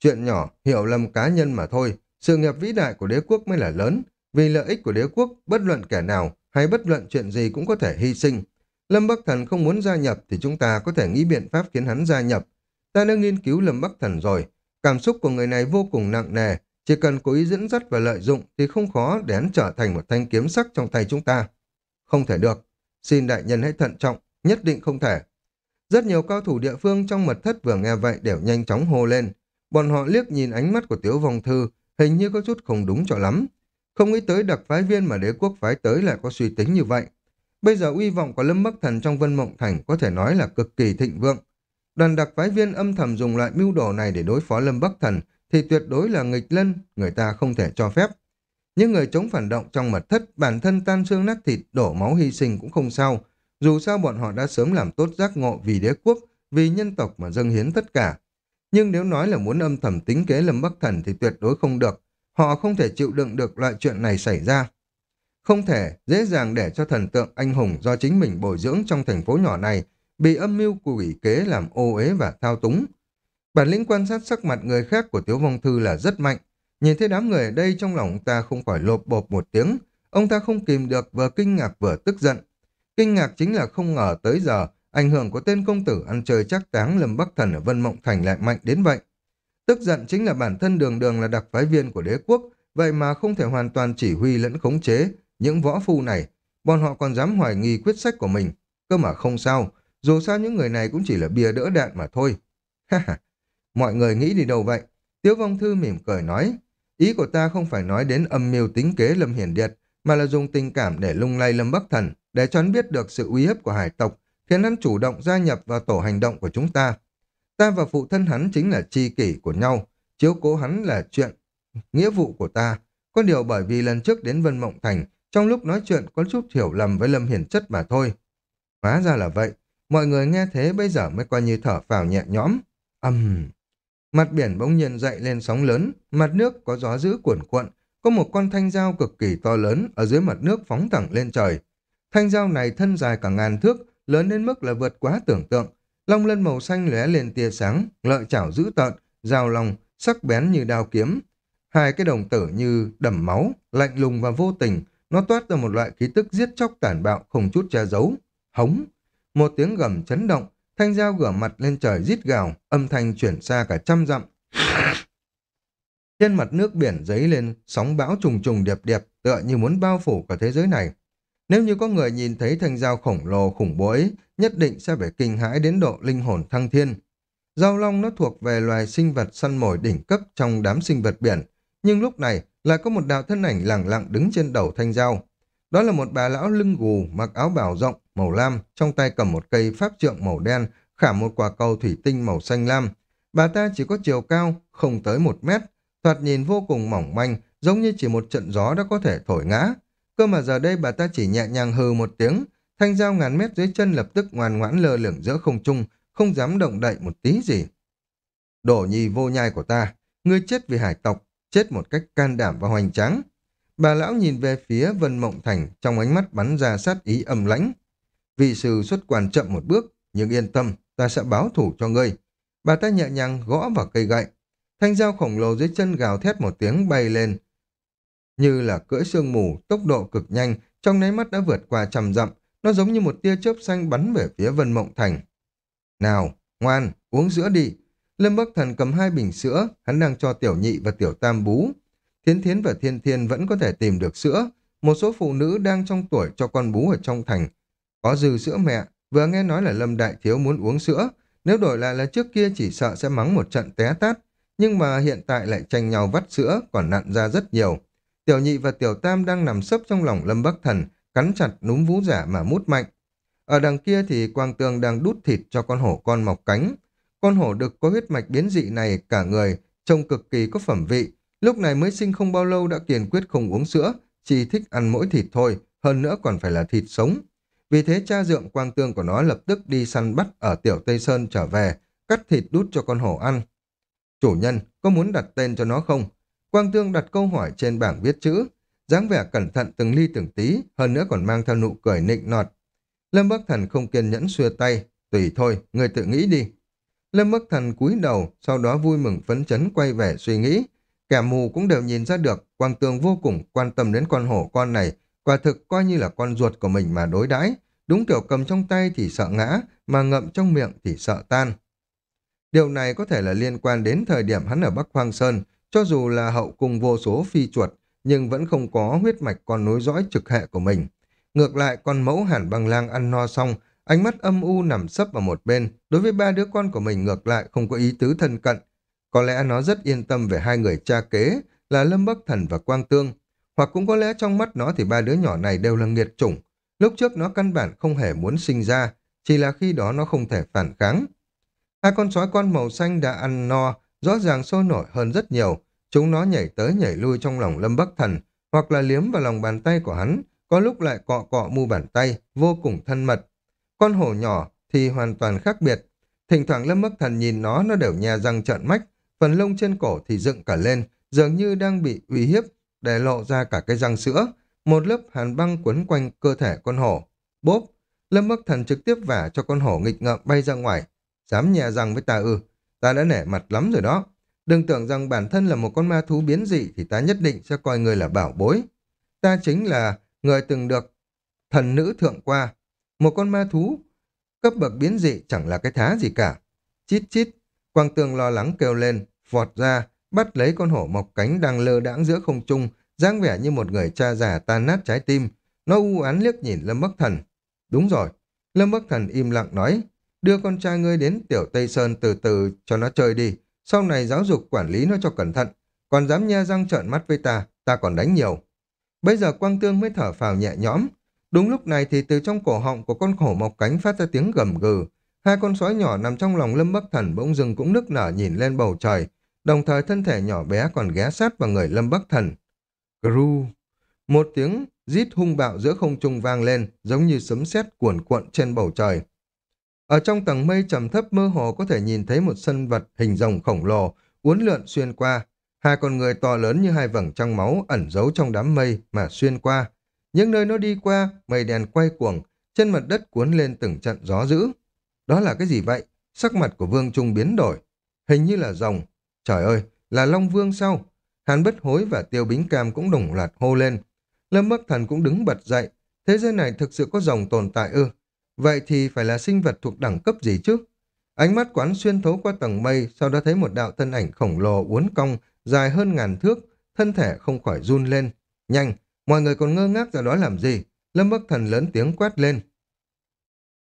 Chuyện nhỏ, hiểu lầm cá nhân mà thôi, sự nghiệp vĩ đại của đế quốc mới là lớn, vì lợi ích của đế quốc, bất luận kẻ nào hay bất luận chuyện gì cũng có thể hy sinh. Lâm Bắc Thần không muốn gia nhập thì chúng ta có thể nghĩ biện pháp khiến hắn gia nhập. Ta đã nghiên cứu Lâm Bắc Thần rồi, cảm xúc của người này vô cùng nặng nề, chỉ cần cố ý dẫn dắt và lợi dụng thì không khó để hắn trở thành một thanh kiếm sắc trong tay chúng ta. Không thể được, xin đại nhân hãy thận trọng, nhất định không thể. Rất nhiều cao thủ địa phương trong mật thất vừa nghe vậy đều nhanh chóng hô lên. Bọn họ liếc nhìn ánh mắt của Tiếu Vong Thư, hình như có chút không đúng cho lắm. Không nghĩ tới đặc phái viên mà đế quốc phái tới lại có suy tính như vậy. Bây giờ uy vọng của Lâm Bắc Thần trong Vân Mộng Thành có thể nói là cực kỳ thịnh vượng. Đoàn đặc phái viên âm thầm dùng loại mưu đồ này để đối phó Lâm Bắc Thần thì tuyệt đối là nghịch lân, người ta không thể cho phép. Những người chống phản động trong mật thất, bản thân tan xương nát thịt, đổ máu hy sinh cũng không sao. Dù sao bọn họ đã sớm làm tốt giác ngộ vì đế quốc, vì nhân tộc mà dâng hiến tất cả. Nhưng nếu nói là muốn âm thầm tính kế Lâm Bắc Thần thì tuyệt đối không được. Họ không thể chịu đựng được loại chuyện này xảy ra. Không thể dễ dàng để cho thần tượng anh hùng do chính mình bồi dưỡng trong thành phố nhỏ này bị âm mưu quỷ kế làm ô uế và thao túng. Bản lĩnh quan sát sắc mặt người khác của Tiếu Vong Thư là rất mạnh. Nhìn thấy đám người ở đây trong lòng ông ta không khỏi lộp bộp một tiếng. Ông ta không kìm được vừa kinh ngạc vừa tức giận. Kinh ngạc chính là không ngờ tới giờ ảnh hưởng của tên công tử ăn chơi chắc táng Lâm Bắc Thần ở Vân Mộng Thành lại mạnh đến vậy. Tức giận chính là bản thân đường đường là đặc phái viên của đế quốc, vậy mà không thể hoàn toàn chỉ huy lẫn khống chế những võ phu này. Bọn họ còn dám hoài nghi quyết sách của mình. Cơ mà không sao, dù sao những người này cũng chỉ là bia đỡ đạn mà thôi. Ha ha, mọi người nghĩ đi đâu vậy? Tiếu Vong Thư mỉm cười nói, ý của ta không phải nói đến âm mưu tính kế Lâm Hiển Điệt, mà là dùng tình cảm để lung lay Lâm Bắc Thần, để cho hắn biết được sự uy hiếp của hải tộc, khiến hắn chủ động gia nhập vào tổ hành động của chúng ta. Ta và phụ thân hắn chính là tri kỷ của nhau, chiếu cố hắn là chuyện, nghĩa vụ của ta. Có điều bởi vì lần trước đến Vân Mộng Thành, trong lúc nói chuyện có chút hiểu lầm với Lâm Hiển Chất mà thôi. Hóa ra là vậy, mọi người nghe thế bây giờ mới coi như thở phào nhẹ nhõm. Âm... Uhm. Mặt biển bỗng nhiên dậy lên sóng lớn, mặt nước có gió dữ cuộn cuộn, có một con thanh dao cực kỳ to lớn ở dưới mặt nước phóng thẳng lên trời. Thanh dao này thân dài cả ngàn thước, lớn đến mức là vượt quá tưởng tượng. Long lân màu xanh lóe lên tia sáng, lợi chảo dữ tợn, dao lòng, sắc bén như đao kiếm. Hai cái đồng tử như đầm máu, lạnh lùng và vô tình, nó toát ra một loại khí tức giết chóc tàn bạo không chút che giấu. Hống! Một tiếng gầm chấn động, thanh dao gửa mặt lên trời rít gào, âm thanh chuyển xa cả trăm dặm. Trên mặt nước biển dấy lên sóng bão trùng trùng điệp điệp, tựa như muốn bao phủ cả thế giới này. Nếu như có người nhìn thấy thanh dao khổng lồ khủng bố ấy, nhất định sẽ phải kinh hãi đến độ linh hồn thăng thiên. Giao long nó thuộc về loài sinh vật săn mồi đỉnh cấp trong đám sinh vật biển, nhưng lúc này lại có một đạo thân ảnh lặng lặng đứng trên đầu thanh dao. Đó là một bà lão lưng gù, mặc áo bảo rộng, màu lam, trong tay cầm một cây pháp trượng màu đen, khảm một quả cầu thủy tinh màu xanh lam. Bà ta chỉ có chiều cao, không tới một mét, thoạt nhìn vô cùng mỏng manh, giống như chỉ một trận gió đã có thể thổi ngã. Cơ mà giờ đây bà ta chỉ nhẹ nhàng hừ một tiếng, thanh dao ngàn mét dưới chân lập tức ngoan ngoãn lơ lửng giữa không trung, không dám động đậy một tí gì. Đổ nhi vô nhai của ta, ngươi chết vì hải tộc, chết một cách can đảm và hoành tráng. Bà lão nhìn về phía Vân Mộng Thành, trong ánh mắt bắn ra sát ý âm lãnh. Vị sư xuất quan chậm một bước, nhưng yên tâm, ta sẽ báo thủ cho ngươi. Bà ta nhẹ nhàng gõ vào cây gậy. Thanh dao khổng lồ dưới chân gào thét một tiếng bay lên. Như là cưỡi sương mù, tốc độ cực nhanh, trong nháy mắt đã vượt qua trăm dặm. Nó giống như một tia chớp xanh bắn về phía Vân Mộng Thành. Nào, ngoan, uống sữa đi. Lâm Bắc Thần cầm hai bình sữa, hắn đang cho tiểu nhị và tiểu tam bú. Thiến Thiến và Thiên Thiên vẫn có thể tìm được sữa. Một số phụ nữ đang trong tuổi cho con bú ở trong thành. Có dư sữa mẹ, vừa nghe nói là Lâm Đại Thiếu muốn uống sữa. Nếu đổi lại là trước kia chỉ sợ sẽ mắng một trận té tát. Nhưng mà hiện tại lại tranh nhau vắt sữa, còn nặn ra rất nhiều. Tiểu nhị và tiểu tam đang nằm sấp trong lòng Lâm Bắc Thần, cắn chặt núm vú giả mà mút mạnh. Ở đằng kia thì Quang Tường đang đút thịt cho con hổ con mọc cánh. Con hổ đực có huyết mạch biến dị này cả người, trông cực kỳ có phẩm vị. Lúc này mới sinh không bao lâu đã kiên quyết không uống sữa, chỉ thích ăn mỗi thịt thôi, hơn nữa còn phải là thịt sống. Vì thế cha dượng Quang Tương của nó lập tức đi săn bắt ở Tiểu Tây Sơn trở về, cắt thịt đút cho con hổ ăn. Chủ nhân, có muốn đặt tên cho nó không? Quang Tương đặt câu hỏi trên bảng viết chữ, dáng vẻ cẩn thận từng ly từng tí, hơn nữa còn mang theo nụ cười nịnh nọt. Lâm Bắc Thần không kiên nhẫn xua tay, tùy thôi, người tự nghĩ đi. Lâm Bắc Thần cúi đầu, sau đó vui mừng phấn chấn quay về suy nghĩ. Kẻ mù cũng đều nhìn ra được, Quang Tường vô cùng quan tâm đến con hổ con này, quả thực coi như là con ruột của mình mà đối đãi đúng kiểu cầm trong tay thì sợ ngã, mà ngậm trong miệng thì sợ tan. Điều này có thể là liên quan đến thời điểm hắn ở Bắc Hoang Sơn, cho dù là hậu cùng vô số phi chuột, nhưng vẫn không có huyết mạch con nối dõi trực hệ của mình. Ngược lại, con mẫu hàn băng lang ăn no xong, ánh mắt âm u nằm sấp vào một bên, đối với ba đứa con của mình ngược lại không có ý tứ thân cận. Có lẽ nó rất yên tâm về hai người cha kế là Lâm Bắc Thần và Quang Tương, hoặc cũng có lẽ trong mắt nó thì ba đứa nhỏ này đều là nghiệt chủng. Lúc trước nó căn bản không hề muốn sinh ra, chỉ là khi đó nó không thể phản kháng. Hai con sói con màu xanh đã ăn no, rõ ràng sôi nổi hơn rất nhiều. Chúng nó nhảy tới nhảy lui trong lòng Lâm Bắc Thần, hoặc là liếm vào lòng bàn tay của hắn, có lúc lại cọ cọ mu bàn tay, vô cùng thân mật. Con hổ nhỏ thì hoàn toàn khác biệt. Thỉnh thoảng Lâm Bắc Thần nhìn nó, nó đều nhà răng trợn mắt, phần lông trên cổ thì dựng cả lên, dường như đang bị uy hiếp, để lộ ra cả cái răng sữa. Một lớp hàn băng quấn quanh cơ thể con hổ. Bốp! Lâm Bắc Thần trực tiếp vả cho con hổ nghịch ngợm bay ra ngoài. Dám nhè răng với ta ư, ta đã nể mặt lắm rồi đó. Đừng tưởng rằng bản thân là một con ma thú biến dị thì ta nhất định sẽ coi người là bảo bối. Ta chính là người từng được thần nữ thượng qua. Một con ma thú cấp bậc biến dị chẳng là cái thá gì cả. Chít chít, Quang Tường lo lắng kêu lên, vọt ra, bắt lấy con hổ mọc cánh đang lơ đãng giữa không trung, dáng vẻ như một người cha già tan nát trái tim. Nó u án liếc nhìn Lâm Bắc Thần. Đúng rồi, Lâm Bắc Thần im lặng nói, đưa con trai ngươi đến Tiểu Tây Sơn từ từ cho nó chơi đi, sau này giáo dục quản lý nó cho cẩn thận, còn dám nha răng trợn mắt với ta, ta còn đánh nhiều. Bây giờ Quang Tương mới thở phào nhẹ nhõm. Đúng lúc này thì từ trong cổ họng của con hổ mọc cánh phát ra tiếng gầm gừ. Hai con sói nhỏ nằm trong lòng Lâm Bắc Thần bỗng dưng cũng nức nở nhìn lên bầu trời, đồng thời thân thể nhỏ bé còn ghé sát vào người Lâm Bắc Thần. Gru! Một tiếng rít hung bạo giữa không trung vang lên, giống như sấm sét cuồn cuộn trên bầu trời. Ở trong tầng mây trầm thấp mơ hồ có thể nhìn thấy một sân vật hình rồng khổng lồ, uốn lượn xuyên qua. Hai con người to lớn như hai vầng trăng máu ẩn giấu trong đám mây mà xuyên qua. Những nơi nó đi qua, mây đèn quay cuồng, trên mặt đất cuốn lên từng trận gió dữ. Đó là cái gì vậy? Sắc mặt của Vương Trung biến đổi. Hình như là rồng. Trời ơi, là Long Vương sao? Hàn Bất Hối và Tiêu Bính Cam cũng đồng loạt hô lên. Lâm Bắc Thần cũng đứng bật dậy. Thế giới này thực sự có rồng tồn tại ư? Vậy thì phải là sinh vật thuộc đẳng cấp gì chứ? Ánh mắt quán xuyên thấu qua tầng mây, sau đó thấy một đạo thân ảnh khổng lồ uốn cong, dài hơn ngàn thước, thân thể không khỏi run lên. Nhanh, mọi người còn ngơ ngác ra đó làm gì? Lâm Bắc Thần lớn tiếng quát lên.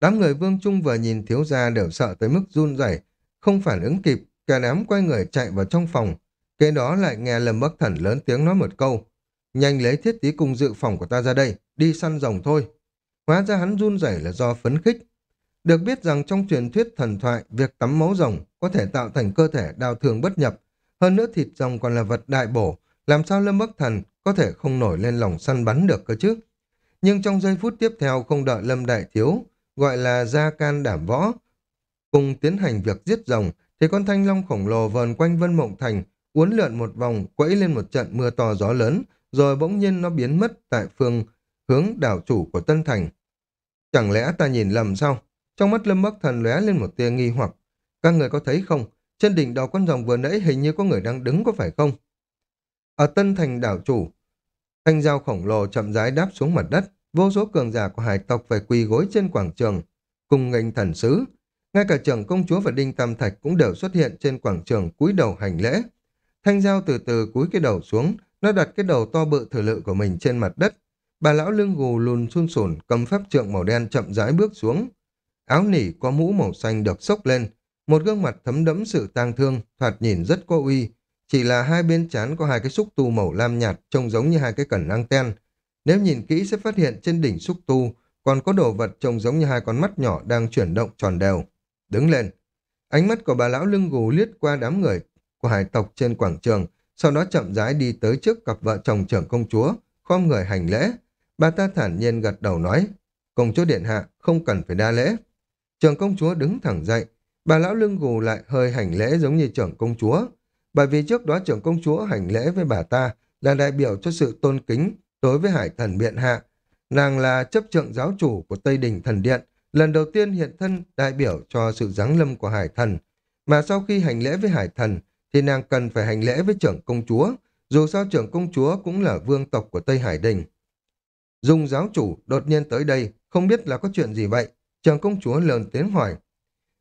Đám người vương trung vừa nhìn thiếu gia đều sợ tới mức run rẩy, không phản ứng kịp, cả đám quay người chạy vào trong phòng. Kế đó lại nghe Lâm Bắc Thần lớn tiếng nói một câu. Nhanh lấy thiết tí cung dự phòng của ta ra đây, đi săn rồng thôi. Hóa ra hắn run rẩy là do phấn khích. Được biết rằng trong truyền thuyết thần thoại, việc tắm máu rồng có thể tạo thành cơ thể đào thường bất nhập. Hơn nữa thịt rồng còn là vật đại bổ, làm sao Lâm Bắc Thần có thể không nổi lên lòng săn bắn được cơ chứ? Nhưng trong giây phút tiếp theo không đợi Lâm Đại Thiếu, gọi là gia can đảm võ, cùng tiến hành việc giết rồng, thì con thanh long khổng lồ vờn quanh Vân Mộng Thành, uốn lượn một vòng, quẫy lên một trận mưa to gió lớn, rồi bỗng nhiên nó biến mất tại phương hướng đảo chủ của Tân Thành. Chẳng lẽ ta nhìn lầm sao? Trong mắt Lâm Bắc Thần lóe lên một tia nghi hoặc. Các người có thấy không? Trên đỉnh đầu con rồng vừa nãy hình như có người đang đứng có phải không? Ở Tân Thành đảo chủ, thanh dao khổng lồ chậm rãi đáp xuống mặt đất, vô số cường giả của hải tộc phải quỳ gối trên quảng trường, cùng nghênh thần sứ. Ngay cả trưởng công chúa và Đinh Tam Thạch cũng đều xuất hiện trên quảng trường cúi đầu hành lễ. Thanh giao từ từ cúi cái đầu xuống, nó đặt cái đầu to bự thử lự của mình trên mặt đất, Bà lão lưng gù lùn xun xùn cầm pháp trượng màu đen chậm rãi bước xuống. Áo nỉ có mũ màu xanh được xốc lên, một gương mặt thấm đẫm sự tang thương, thoạt nhìn rất có uy. Chỉ là hai bên trán có hai cái xúc tu màu lam nhạt trông giống như hai cái cẩn anten. Nếu nhìn kỹ sẽ phát hiện trên đỉnh xúc tu còn có đồ vật trông giống như hai con mắt nhỏ đang chuyển động tròn đều. Đứng lên. Ánh mắt của bà lão lưng gù liếc qua đám người của hải tộc trên quảng trường, sau đó chậm rãi đi tới trước cặp vợ chồng trưởng công chúa, khom người hành lễ. Bà ta thản nhiên gật đầu nói, công chúa điện hạ không cần phải đa lễ. Trưởng công chúa đứng thẳng dậy, bà lão lưng gù lại hơi hành lễ giống như trưởng công chúa. Bởi vì trước đó trưởng công chúa hành lễ với bà ta là đại biểu cho sự tôn kính đối với hải thần biện hạ. Nàng là chấp trượng giáo chủ của Tây Đình Thần Điện, lần đầu tiên hiện thân đại biểu cho sự giáng lâm của hải thần. Mà sau khi hành lễ với hải thần, thì nàng cần phải hành lễ với trưởng công chúa, dù sao trưởng công chúa cũng là vương tộc của Tây Hải Đình. Dung giáo chủ đột nhiên tới đây, không biết là có chuyện gì vậy. Trưởng công chúa lớn tiếng hỏi.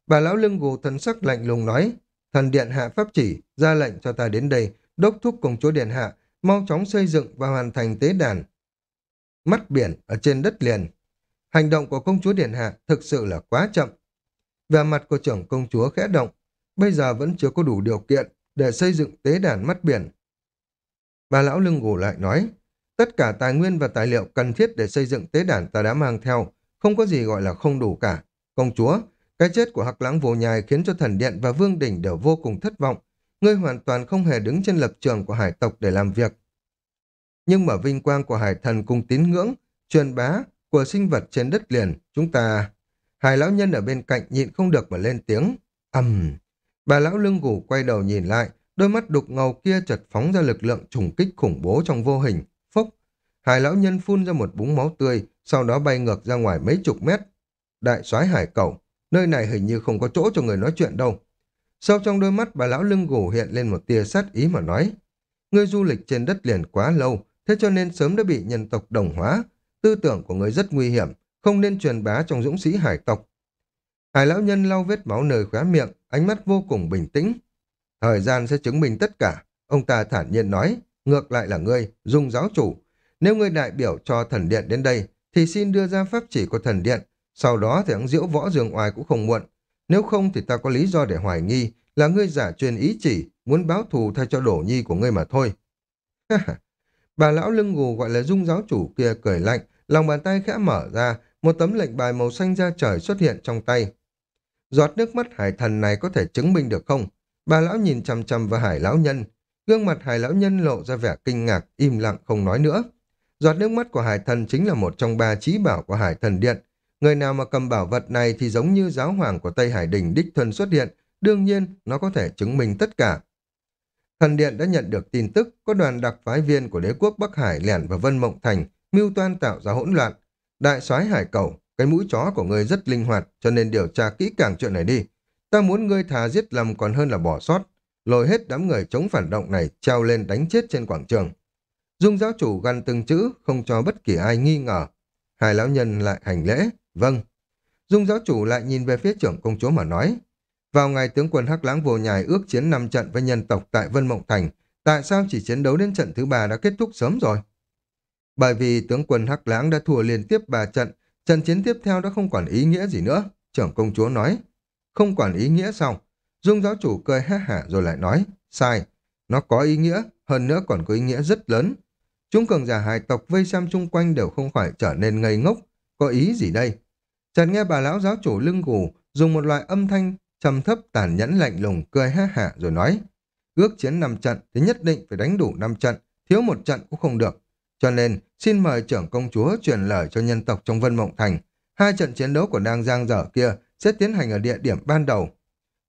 Bà lão lưng gù thần sắc lạnh lùng nói, thần điện hạ pháp chỉ, ra lệnh cho ta đến đây, đốc thúc công chúa điện hạ, mau chóng xây dựng và hoàn thành tế đàn. Mắt biển ở trên đất liền. Hành động của công chúa điện hạ thực sự là quá chậm. Về mặt của trưởng công chúa khẽ động, bây giờ vẫn chưa có đủ điều kiện để xây dựng tế đàn mắt biển. Bà lão lưng gù lại nói, tất cả tài nguyên và tài liệu cần thiết để xây dựng tế đàn ta đã mang theo, không có gì gọi là không đủ cả. Công chúa, cái chết của Hắc Lãng Vô Nhai khiến cho thần điện và vương đỉnh đều vô cùng thất vọng. Ngươi hoàn toàn không hề đứng trên lập trường của hải tộc để làm việc. Nhưng mà vinh quang của hải thần cùng tín ngưỡng, truyền bá của sinh vật trên đất liền, chúng ta... Hải lão nhân ở bên cạnh nhịn không được mà lên tiếng. ầm Bà lão lưng gù quay đầu nhìn lại, đôi mắt đục ngầu kia chợt phóng ra lực lượng trùng kích khủng bố trong vô hình. Phốc! Hải lão nhân phun ra một búng máu tươi, sau đó bay ngược ra ngoài mấy chục mét. Đại soái hải cầu, nơi này hình như không có chỗ cho người nói chuyện đâu. Sau trong đôi mắt bà lão lưng gù hiện lên một tia sát ý mà nói. Ngươi du lịch trên đất liền quá lâu, thế cho nên sớm đã bị nhân tộc đồng hóa. Tư tưởng của ngươi rất nguy hiểm, không nên truyền bá trong dũng sĩ hải tộc. Hải lão nhân lau vết máu nơi khóe miệng, ánh mắt vô cùng bình tĩnh. Thời gian sẽ chứng minh tất cả. Ông ta thản nhiên nói, ngược lại là ngươi, dung giáo chủ. Nếu ngươi đại biểu cho thần điện đến đây, thì xin đưa ra pháp chỉ của thần điện. Sau đó thì ông diễu võ dường oai cũng không muộn. Nếu không thì ta có lý do để hoài nghi là ngươi giả truyền ý chỉ, muốn báo thù thay cho đổ nhi của ngươi mà thôi. Bà lão lưng gù gọi là dung giáo chủ kia cười lạnh, lòng bàn tay khẽ mở ra, một tấm lệnh bài màu xanh da trời xuất hiện trong tay. Giọt nước mắt hải thần này có thể chứng minh được không? Bà lão nhìn chằm chằm vào hải lão nhân. Gương mặt hải lão nhân lộ ra vẻ kinh ngạc, im lặng không nói nữa. Giọt nước mắt của hải thần chính là một trong ba trí bảo của hải thần điện. Người nào mà cầm bảo vật này thì giống như giáo hoàng của Tây Hải Đình đích thân xuất hiện, đương nhiên nó có thể chứng minh tất cả. Thần điện đã nhận được tin tức có đoàn đặc phái viên của đế quốc Bắc Hải lẻn vào Vân Mộng Thành, mưu toan tạo ra hỗn loạn. Đại soái hải cầu, cái mũi chó của ngươi rất linh hoạt, cho nên điều tra kỹ càng chuyện này đi. Ta muốn ngươi thà giết lầm còn hơn là bỏ sót, lôi hết đám người chống phản động này treo lên đánh chết trên quảng trường. Dung giáo chủ gằn từng chữ, không cho bất kỳ ai nghi ngờ. Hai lão nhân lại hành lễ, vâng. Dung giáo chủ lại nhìn về phía trưởng công chúa mà nói, vào ngày tướng quân Hắc Lãng vô nhài ước chiến 5 trận với nhân tộc tại Vân Mộng Thành, tại sao chỉ chiến đấu đến trận thứ ba đã kết thúc sớm rồi? Bởi vì tướng quân Hắc Lãng đã thua liên tiếp 3 trận, trận chiến tiếp theo đã không còn ý nghĩa gì nữa, trưởng công chúa nói. Không còn ý nghĩa sao? Dung giáo chủ cười ha hả rồi lại nói, sai, nó có ý nghĩa, hơn nữa còn có ý nghĩa rất lớn. Chúng cường giả hài tộc vây xem chung quanh đều không phải trở nên ngây ngốc, có ý gì đây? Chợt nghe bà lão giáo chủ lưng gù, dùng một loại âm thanh trầm thấp tàn nhẫn lạnh lùng cười ha hả rồi nói, ước chiến 5 trận thì nhất định phải đánh đủ 5 trận, thiếu một trận cũng không được. Cho nên, xin mời trưởng công chúa truyền lời cho nhân tộc trong Vân Mộng Thành. Hai trận chiến đấu của đang giang dở kia sẽ tiến hành ở địa điểm ban đầu.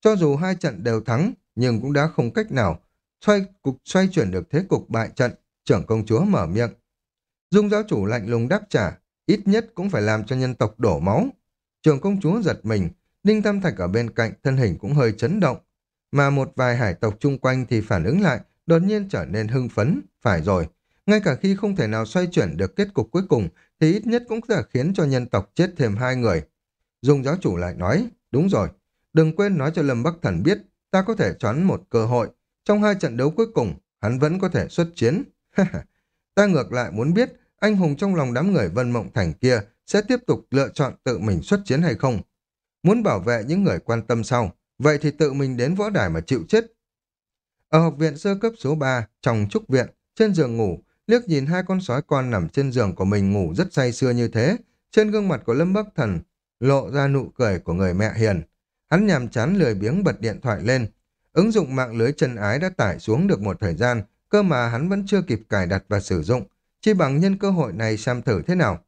Cho dù hai trận đều thắng, nhưng cũng đã không cách nào xoay cục, xoay chuyển được thế cục bại trận. Trưởng công chúa mở miệng. Dung giáo chủ lạnh lùng đáp trả ít nhất cũng phải làm cho nhân tộc đổ máu Trường công chúa giật mình Ninh Tam Thạch ở bên cạnh thân hình cũng hơi chấn động. Mà một vài hải tộc chung quanh thì phản ứng lại, đột nhiên trở nên hưng phấn. Phải rồi, ngay cả khi không thể nào xoay chuyển được kết cục cuối cùng, thì ít nhất cũng sẽ khiến cho nhân tộc chết thêm hai người. Dung giáo chủ lại nói, đúng rồi, đừng quên nói cho Lâm Bắc Thần biết, ta có thể choán một cơ hội. Trong hai trận đấu cuối cùng, hắn vẫn có thể xuất chiến. ta ngược lại muốn biết, anh hùng trong lòng đám người Vân Mộng Thành kia sẽ tiếp tục lựa chọn tự mình xuất chiến hay không. Muốn bảo vệ những người quan tâm sau, vậy thì tự mình đến võ đài mà chịu chết. Ở học viện sơ cấp số 3, trong trúc viện, trên giường ngủ, liếc nhìn hai con sói con nằm trên giường của mình ngủ rất say sưa như thế, trên gương mặt của Lâm Bắc Thần lộ ra nụ cười của người mẹ hiền. Hắn nhàm chán lười biếng bật điện thoại lên. Ứng dụng mạng lưới chân ái đã tải xuống được một thời gian, cơ mà hắn vẫn chưa kịp cài đặt và sử dụng, chỉ bằng nhân cơ hội này xem thử thế nào.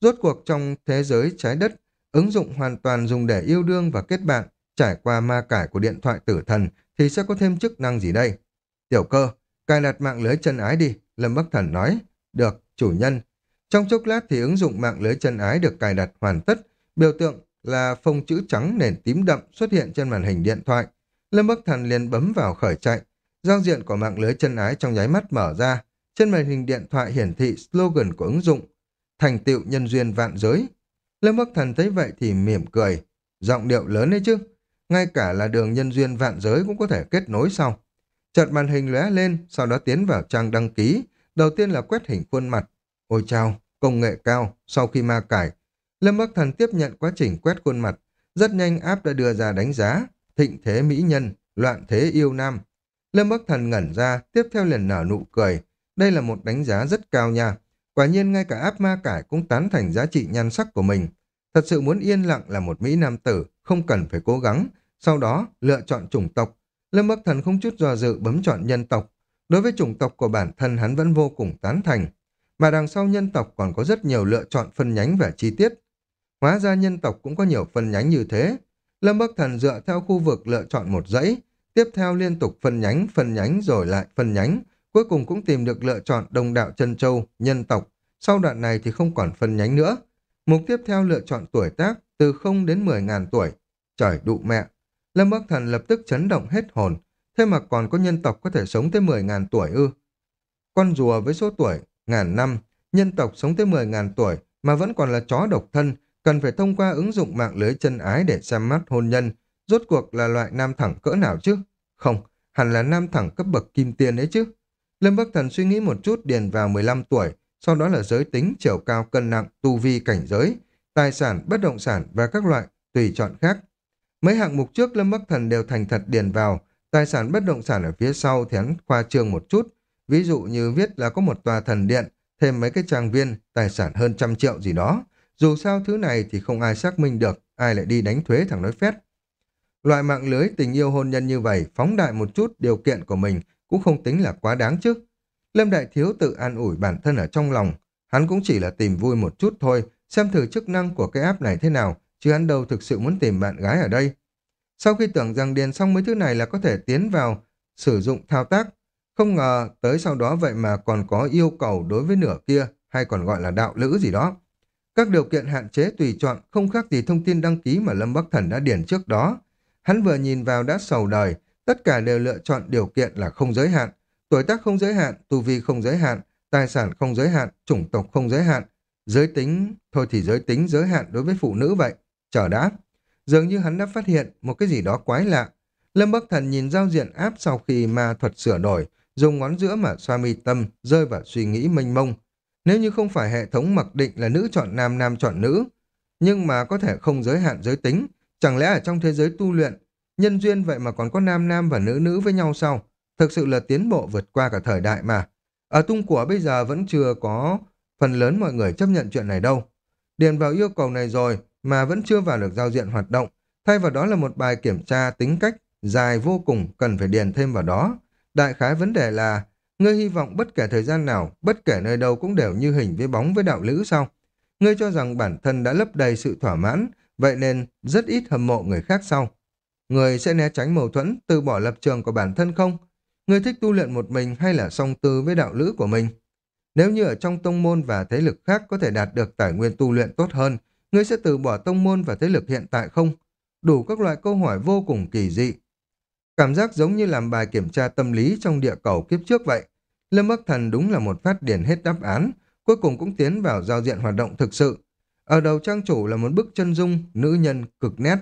Rốt cuộc trong thế giới trái đất, Ứng dụng hoàn toàn dùng để yêu đương và kết bạn, trải qua ma cải của điện thoại tử thần thì sẽ có thêm chức năng gì đây? Tiểu cơ, cài đặt mạng lưới chân ái đi, Lâm Bắc Thần nói. Được, chủ nhân. Trong chốc lát thì ứng dụng mạng lưới chân ái được cài đặt hoàn tất, biểu tượng là phông chữ trắng nền tím đậm xuất hiện trên màn hình điện thoại. Lâm Bắc Thần liền bấm vào khởi chạy. Giao diện của mạng lưới chân ái trong nháy mắt mở ra. Trên màn hình điện thoại hiển thị slogan của ứng dụng. Thành tựu nhân duyên vạn giới. Lâm Bắc Thần thấy vậy thì mỉm cười. Giọng điệu lớn đấy chứ. Ngay cả là đường nhân duyên vạn giới cũng có thể kết nối sau. Chợt màn hình lóe lên, sau đó tiến vào trang đăng ký. Đầu tiên là quét hình khuôn mặt. Ôi chao, công nghệ cao, sau khi ma cải. Lâm Bắc Thần tiếp nhận quá trình quét khuôn mặt. Rất nhanh app đã đưa ra đánh giá. Thịnh thế mỹ nhân, loạn thế yêu nam. Lâm Bắc Thần ngẩn ra, tiếp theo liền nở nụ cười. Đây là một đánh giá rất cao nha. Quả nhiên ngay cả áp ma cải cũng tán thành giá trị nhan sắc của mình. Thật sự muốn yên lặng là một Mỹ Nam tử, không cần phải cố gắng. Sau đó, lựa chọn chủng tộc. Lâm Bắc Thần không chút do dự bấm chọn nhân tộc. Đối với chủng tộc của bản thân hắn vẫn vô cùng tán thành. Mà đằng sau nhân tộc còn có rất nhiều lựa chọn phân nhánh và chi tiết. Hóa ra nhân tộc cũng có nhiều phân nhánh như thế. Lâm Bắc Thần dựa theo khu vực lựa chọn một dãy, tiếp theo liên tục phân nhánh, phân nhánh rồi lại phân nhánh, cuối cùng cũng tìm được lựa chọn đồng đạo chân châu, nhân tộc. Sau đoạn này thì không còn phân nhánh nữa. Mục tiếp theo lựa chọn tuổi tác từ 0 đến 10 ngàn tuổi. Trời đụ mẹ! Lâm Bắc Thần lập tức chấn động hết hồn. Thế mà còn có nhân tộc có thể sống tới 10 ngàn tuổi ư. Con rùa với số tuổi ngàn năm, nhân tộc sống tới 10 ngàn tuổi mà vẫn còn là chó độc thân, cần phải thông qua ứng dụng mạng lưới chân ái để xem mắt hôn nhân. Rốt cuộc là loại nam thẳng cỡ nào chứ? Không, hẳn là nam thẳng cấp bậc kim tiền ấy chứ. Lâm Bắc Thần suy nghĩ một chút điền vào 15 tuổi, sau đó là giới tính, chiều cao, cân nặng, tu vi cảnh giới, tài sản, bất động sản và các loại tùy chọn khác. Mấy hạng mục trước Lâm Bắc Thần đều thành thật điền vào, tài sản bất động sản ở phía sau thì hắn khoa trương một chút, ví dụ như viết là có một tòa thần điện, thêm mấy cái trang viên, tài sản hơn trăm triệu gì đó. Dù sao thứ này thì không ai xác minh được, ai lại đi đánh thuế thằng nói phét. Loại mạng lưới tình yêu hôn nhân như vậy, phóng đại một chút điều kiện của mình cũng không tính là quá đáng chứ. Lâm Đại Thiếu tự an ủi bản thân ở trong lòng, hắn cũng chỉ là tìm vui một chút thôi, xem thử chức năng của cái app này thế nào, chứ hắn đâu thực sự muốn tìm bạn gái ở đây. Sau khi tưởng rằng điền xong mấy thứ này là có thể tiến vào sử dụng thao tác, không ngờ tới sau đó vậy mà còn có yêu cầu đối với nửa kia, hay còn gọi là đạo lữ gì đó. Các điều kiện hạn chế tùy chọn không khác gì thông tin đăng ký mà Lâm Bắc Thần đã điền trước đó. Hắn vừa nhìn vào đã sầu đời, tất cả đều lựa chọn điều kiện là không giới hạn, tuổi tác không giới hạn, tu vi không giới hạn, tài sản không giới hạn, chủng tộc không giới hạn, giới tính, thôi thì giới tính giới hạn đối với phụ nữ vậy. Chờ đã. Dường như hắn đã phát hiện một cái gì đó quái lạ. Lâm Bắc Thần nhìn giao diện áp sau khi ma thuật sửa đổi, dùng ngón giữa mà xoa mi tâm, rơi vào suy nghĩ mênh mông. Nếu như không phải hệ thống mặc định là nữ chọn nam, nam chọn nữ, nhưng mà có thể không giới hạn giới tính, chẳng lẽ ở trong thế giới tu luyện, nhân duyên vậy mà còn có nam nam và nữ nữ với nhau sao? Thực sự là tiến bộ vượt qua cả thời đại mà. Ở tung của bây giờ vẫn chưa có phần lớn mọi người chấp nhận chuyện này đâu. Điền vào yêu cầu này rồi mà vẫn chưa vào được giao diện hoạt động. Thay vào đó là một bài kiểm tra tính cách dài vô cùng cần phải điền thêm vào đó. Đại khái vấn đề là ngươi hy vọng bất kể thời gian nào, bất kể nơi đâu cũng đều như hình với bóng với đạo lữ sao? Ngươi cho rằng bản thân đã lấp đầy sự thỏa mãn, vậy nên rất ít hâm mộ người khác sau. Người sẽ né tránh mâu thuẫn, từ bỏ lập trường của bản thân không? Người thích tu luyện một mình hay là song tư với đạo lữ của mình? Nếu như ở trong tông môn và thế lực khác có thể đạt được tài nguyên tu luyện tốt hơn, ngươi sẽ từ bỏ tông môn và thế lực hiện tại không? Đủ các loại câu hỏi vô cùng kỳ dị. Cảm giác giống như làm bài kiểm tra tâm lý trong địa cầu kiếp trước vậy. Lâm Bắc Thần đúng là một phát điển hết đáp án, cuối cùng cũng tiến vào giao diện hoạt động thực sự. Ở đầu trang chủ là một bức chân dung, nữ nhân, cực nét.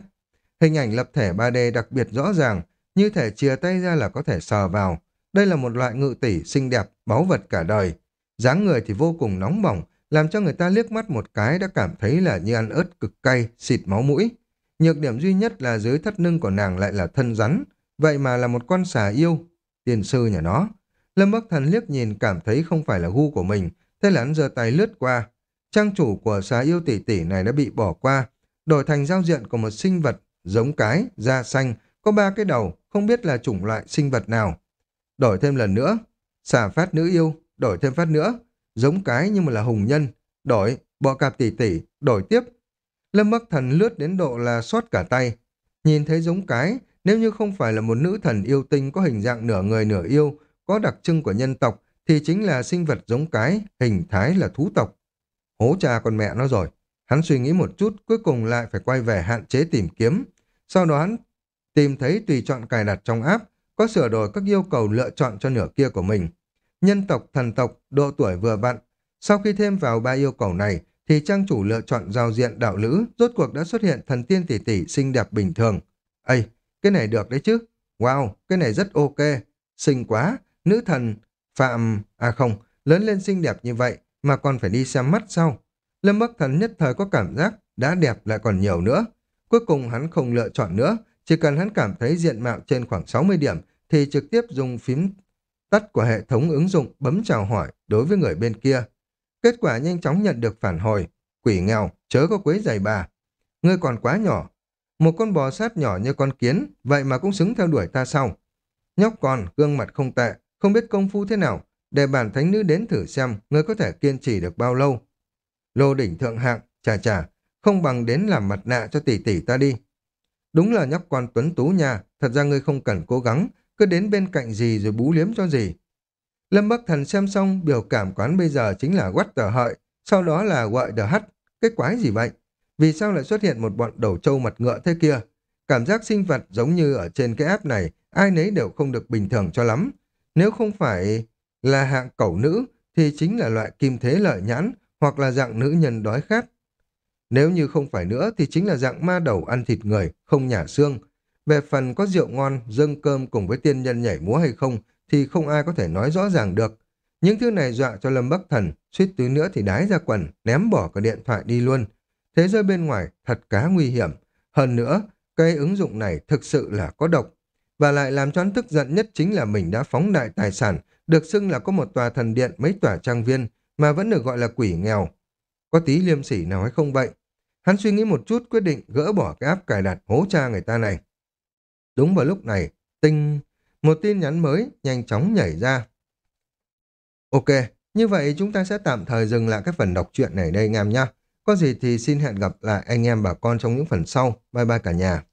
Hình ảnh lập thể 3D đặc biệt rõ ràng, như thể chia tay ra là có thể sờ vào. Đây là một loại ngự tỷ xinh đẹp, báu vật cả đời. dáng người thì vô cùng nóng bỏng, làm cho người ta liếc mắt một cái đã cảm thấy là như ăn ớt cực cay, xịt máu mũi. Nhược điểm duy nhất là dưới thắt lưng của nàng lại là thân rắn, vậy mà là một con xà yêu, tiền sư nhà nó. Lâm Bắc Thần liếc nhìn cảm thấy không phải là gu của mình, thế là hắn giơ tay lướt qua. Trang chủ của xà yêu tỷ tỷ này đã bị bỏ qua, đổi thành giao diện của một sinh vật giống cái, da xanh, có ba cái đầu, không biết là chủng loại sinh vật nào. Đổi thêm lần nữa, xà phát nữ yêu, đổi thêm phát nữa, giống cái nhưng mà là hùng nhân, đổi, bọ cạp tỷ tỷ, đổi tiếp. Lâm Bắc Thần lướt đến độ là xót cả tay. Nhìn thấy giống cái, nếu như không phải là một nữ thần yêu tinh có hình dạng nửa người nửa yêu, có đặc trưng của nhân tộc, thì chính là sinh vật giống cái, hình thái là thú tộc. Hố cha con mẹ nó rồi. Hắn suy nghĩ một chút, cuối cùng lại phải quay về hạn chế tìm kiếm. Sau đó tìm thấy tùy chọn cài đặt trong app, có sửa đổi các yêu cầu lựa chọn cho nửa kia của mình. Nhân tộc, thần tộc, độ tuổi vừa vặn. Sau khi thêm vào ba yêu cầu này, thì trang chủ lựa chọn giao diện đạo lữ, rốt cuộc đã xuất hiện thần tiên tỷ tỷ xinh đẹp bình thường. Ây, cái này được đấy chứ. Wow, cái này rất ok. Xinh quá, nữ thần, phạm... À không, lớn lên xinh đẹp như vậy mà còn phải đi xem mắt sau. Lâm Bắc Thần nhất thời có cảm giác đã đẹp lại còn nhiều nữa. Cuối cùng hắn không lựa chọn nữa, chỉ cần hắn cảm thấy diện mạo trên khoảng 60 điểm thì trực tiếp dùng phím tắt của hệ thống ứng dụng bấm chào hỏi đối với người bên kia. Kết quả nhanh chóng nhận được phản hồi. Quỷ nghèo, chớ có quấy giày bà. Ngươi còn quá nhỏ. Một con bò sát nhỏ như con kiến, vậy mà cũng xứng theo đuổi ta sau. Nhóc con, gương mặt không tệ, không biết công phu thế nào. Để bản thánh nữ đến thử xem, ngươi có thể kiên trì được bao lâu. Lô đỉnh thượng hạng, chà chà, không bằng đến làm mặt nạ cho tỷ tỷ ta đi. Đúng là nhóc con tuấn tú nha, thật ra ngươi không cần cố gắng, cứ đến bên cạnh gì rồi bú liếm cho gì. Lâm Bắc Thần xem xong, biểu cảm quán bây giờ chính là quắt tờ hợi, sau đó là gọi đờ hắt. Cái quái gì vậy? Vì sao lại xuất hiện một bọn đầu trâu mặt ngựa thế kia? Cảm giác sinh vật giống như ở trên cái app này, ai nấy đều không được bình thường cho lắm. Nếu không phải là hạng cẩu nữ, thì chính là loại kim thế lợi nhãn, hoặc là dạng nữ nhân đói khát. Nếu như không phải nữa thì chính là dạng ma đầu ăn thịt người, không nhả xương. Về phần có rượu ngon, dâng cơm cùng với tiên nhân nhảy múa hay không thì không ai có thể nói rõ ràng được. Những thứ này dọa cho Lâm Bắc Thần, suýt tí nữa thì đái ra quần, ném bỏ cả điện thoại đi luôn. Thế giới bên ngoài thật cá nguy hiểm. Hơn nữa, cái ứng dụng này thực sự là có độc. Và lại làm cho hắn tức giận nhất chính là mình đã phóng đại tài sản, được xưng là có một tòa thần điện mấy tòa trang viên, mà vẫn được gọi là quỷ nghèo. Có tí liêm sỉ nào hay không vậy? Hắn suy nghĩ một chút quyết định gỡ bỏ cái áp cài đặt hố cha người ta này. Đúng vào lúc này, tinh... Một tin nhắn mới nhanh chóng nhảy ra. Ok, như vậy chúng ta sẽ tạm thời dừng lại cái phần đọc truyện này đây anh em nhé. Có gì thì xin hẹn gặp lại anh em bà con trong những phần sau. Bye bye cả nhà.